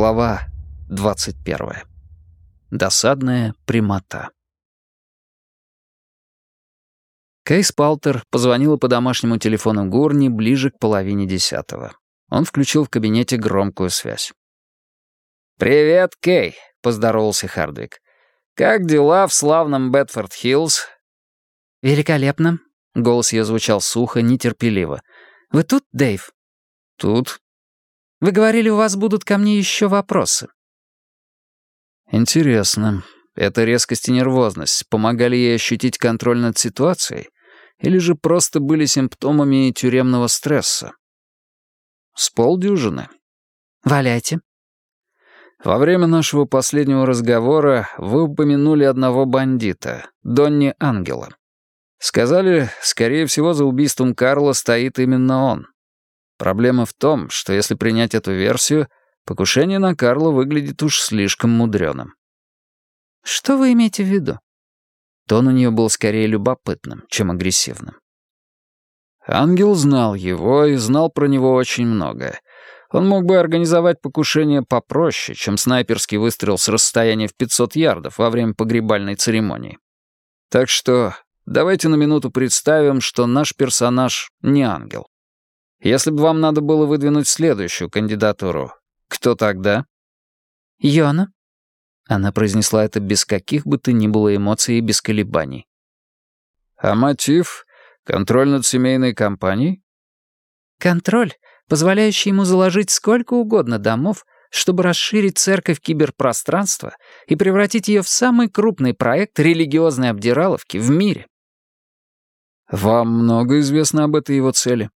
Глава 21. Досадная прямота. Кейс Палтер позвонила по домашнему телефону Гурни ближе к половине десятого. Он включил в кабинете громкую связь. «Привет, Кей», — поздоровался Хардвик. «Как дела в славном Бетфорд-Хиллз?» «Великолепно», — голос ее звучал сухо, нетерпеливо. «Вы тут, Дэйв?» «Тут», вы говорили, у вас будут ко мне еще вопросы». «Интересно, эта резкость и нервозность помогали ей ощутить контроль над ситуацией или же просто были симптомами тюремного стресса?» «С полдюжины». «Валяйте». «Во время нашего последнего разговора вы упомянули одного бандита, Донни Ангела. Сказали, скорее всего, за убийством Карла стоит именно он. Проблема в том, что если принять эту версию, покушение на Карла выглядит уж слишком мудреным. «Что вы имеете в виду?» Тон у нее был скорее любопытным, чем агрессивным. Ангел знал его и знал про него очень многое. Он мог бы организовать покушение попроще, чем снайперский выстрел с расстояния в 500 ярдов во время погребальной церемонии. Так что давайте на минуту представим, что наш персонаж не ангел. Если бы вам надо было выдвинуть следующую кандидатуру, кто тогда?» «Йона». Она произнесла это без каких бы то ни было эмоций и без колебаний. «А мотив? Контроль над семейной компанией?» «Контроль, позволяющий ему заложить сколько угодно домов, чтобы расширить церковь киберпространства и превратить ее в самый крупный проект религиозной обдираловки в мире». «Вам много известно об этой его цели?»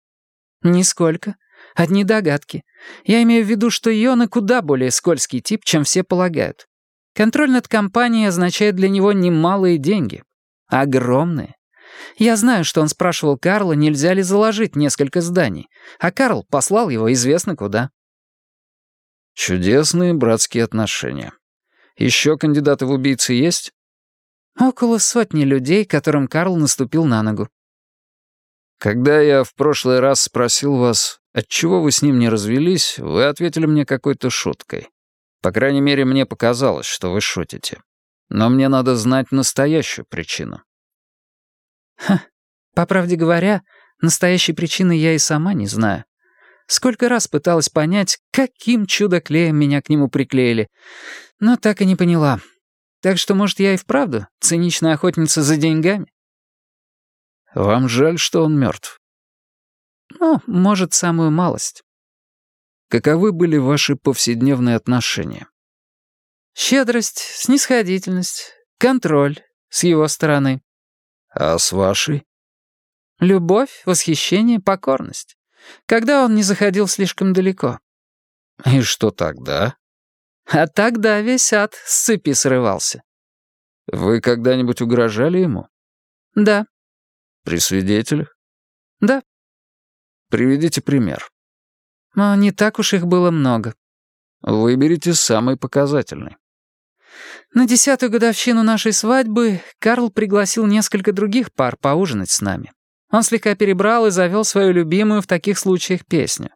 «Нисколько. Одни догадки. Я имею в виду, что Йона куда более скользкий тип, чем все полагают. Контроль над компанией означает для него немалые деньги. Огромные. Я знаю, что он спрашивал Карла, нельзя ли заложить несколько зданий, а Карл послал его известно куда. Чудесные братские отношения. Еще кандидаты в убийцы есть? Около сотни людей, которым Карл наступил на ногу. Когда я в прошлый раз спросил вас, отчего вы с ним не развелись, вы ответили мне какой-то шуткой. По крайней мере, мне показалось, что вы шутите. Но мне надо знать настоящую причину. Ха, по правде говоря, настоящей причины я и сама не знаю. Сколько раз пыталась понять, каким чудо-клеем меня к нему приклеили, но так и не поняла. Так что, может, я и вправду циничная охотница за деньгами? Вам жаль, что он мертв? Ну, может, самую малость. Каковы были ваши повседневные отношения? Щедрость, снисходительность, контроль с его стороны. А с вашей? Любовь, восхищение, покорность. Когда он не заходил слишком далеко. И что тогда? А тогда весь ад с цепи срывался. Вы когда-нибудь угрожали ему? Да. При свидетелях? Да. Приведите пример. Но не так уж их было много. Выберите самый показательный. На десятую годовщину нашей свадьбы Карл пригласил несколько других пар поужинать с нами. Он слегка перебрал и завел свою любимую в таких случаях песню.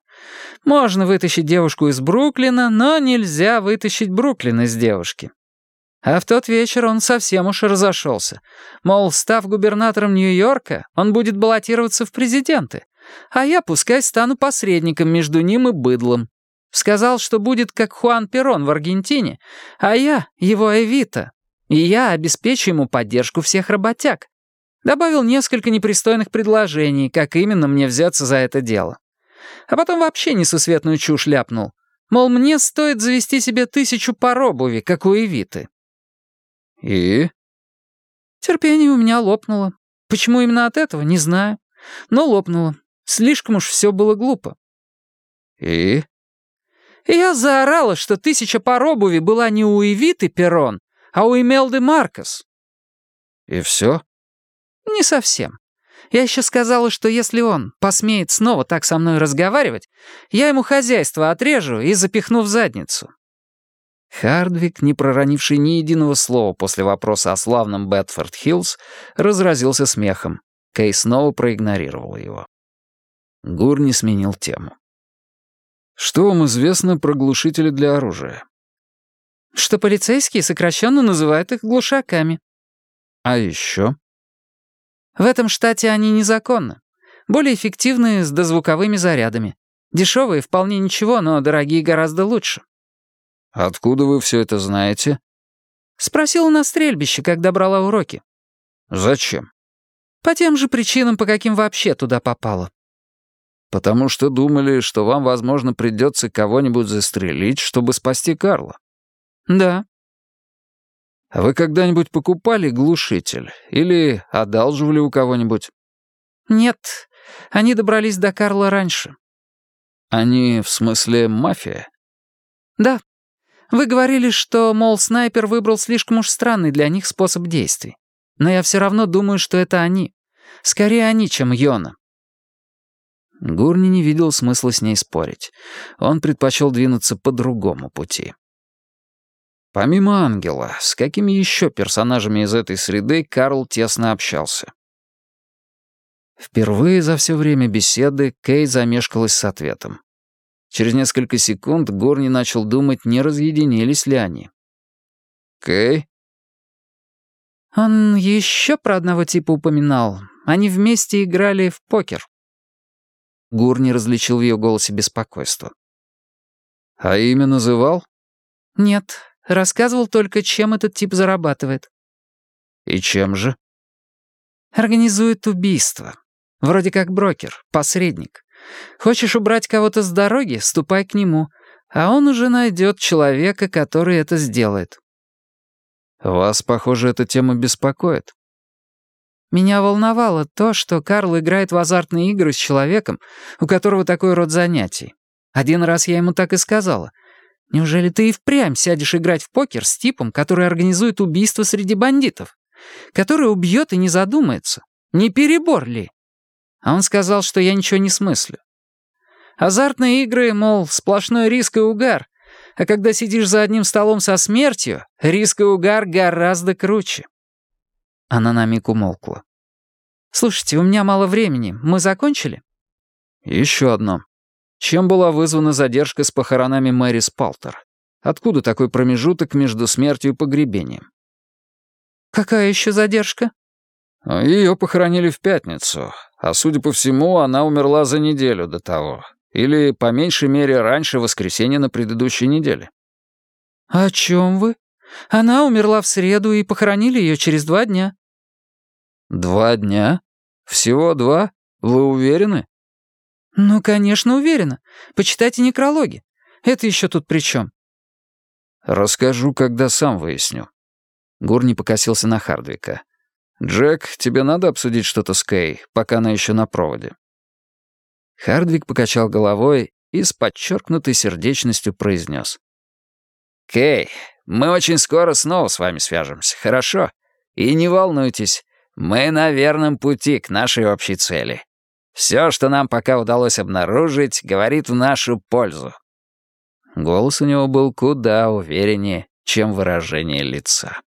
Можно вытащить девушку из Бруклина, но нельзя вытащить Бруклин из девушки. А в тот вечер он совсем уж разошелся. Мол, став губернатором Нью-Йорка, он будет баллотироваться в президенты. А я пускай стану посредником между ним и быдлом. Сказал, что будет как Хуан Перон в Аргентине, а я его Эвита. И я обеспечу ему поддержку всех работяг. Добавил несколько непристойных предложений, как именно мне взяться за это дело. А потом вообще несусветную чушь ляпнул. Мол, мне стоит завести себе тысячу пар обуви, как у Эвиты. «И?» Терпение у меня лопнуло. Почему именно от этого, не знаю. Но лопнуло. Слишком уж все было глупо. «И?» И я заорала, что тысяча пар обуви была не у Эвиты Перрон, а у Эмелды Маркос. «И все?» «Не совсем. Я еще сказала, что если он посмеет снова так со мной разговаривать, я ему хозяйство отрежу и запихну в задницу. Хардвик, не проронивший ни единого слова после вопроса о славном Бетфорд-Хиллз, разразился смехом. Кей снова проигнорировал его. Гур не сменил тему. Что вам известно про глушители для оружия? Что полицейские сокращенно называют их глушаками. А еще? В этом штате они незаконны. Более эффективные с дозвуковыми зарядами. Дешевые вполне ничего, но дорогие гораздо лучше. Откуда вы все это знаете? Спросила на стрельбище, когда брала уроки. Зачем? По тем же причинам, по каким вообще туда попала. Потому что думали, что вам, возможно, придется кого-нибудь застрелить, чтобы спасти Карла. Да. А вы когда-нибудь покупали глушитель или одалживали у кого-нибудь? Нет, они добрались до Карла раньше. Они, в смысле, мафия? Да. Вы говорили, что, мол, снайпер выбрал слишком уж странный для них способ действий. Но я все равно думаю, что это они. Скорее они, чем Йона. Гурни не видел смысла с ней спорить. Он предпочел двинуться по другому пути. Помимо Ангела, с какими еще персонажами из этой среды Карл тесно общался? Впервые за все время беседы Кей замешкалась с ответом. Через несколько секунд Горни начал думать, не разъединились ли они. «Кей?» «Он еще про одного типа упоминал. Они вместе играли в покер». Гурни различил в ее голосе беспокойство. «А имя называл?» «Нет, рассказывал только, чем этот тип зарабатывает». «И чем же?» «Организует убийство. Вроде как брокер, посредник. Хочешь убрать кого-то с дороги, ступай к нему, а он уже найдет человека, который это сделает». «Вас, похоже, эта тема беспокоит». Меня волновало то, что Карл играет в азартные игры с человеком, у которого такой род занятий. Один раз я ему так и сказала. «Неужели ты и впрямь сядешь играть в покер с типом, который организует убийство среди бандитов? Который убьет и не задумается? Не перебор ли?» А он сказал, что я ничего не смыслю. Азартные игры, мол, сплошной риск и угар. А когда сидишь за одним столом со смертью, риск и угар гораздо круче. Она на миг умолкла. «Слушайте, у меня мало времени. Мы закончили?» «Еще одно. Чем была вызвана задержка с похоронами Мэри Спалтер? Откуда такой промежуток между смертью и погребением?» «Какая еще задержка?» Ее похоронили в пятницу, а, судя по всему, она умерла за неделю до того. Или, по меньшей мере, раньше воскресенья на предыдущей неделе. «О чем вы? Она умерла в среду и похоронили ее через два дня». «Два дня? Всего два? Вы уверены?» «Ну, конечно, уверена. Почитайте некрологи. Это еще тут при чем?» «Расскажу, когда сам выясню». Гурни покосился на Хардвика. «Джек, тебе надо обсудить что-то с Кей, пока она еще на проводе?» Хардвик покачал головой и с подчеркнутой сердечностью произнес. «Кей, мы очень скоро снова с вами свяжемся, хорошо? И не волнуйтесь, мы на верном пути к нашей общей цели. Все, что нам пока удалось обнаружить, говорит в нашу пользу». Голос у него был куда увереннее, чем выражение лица.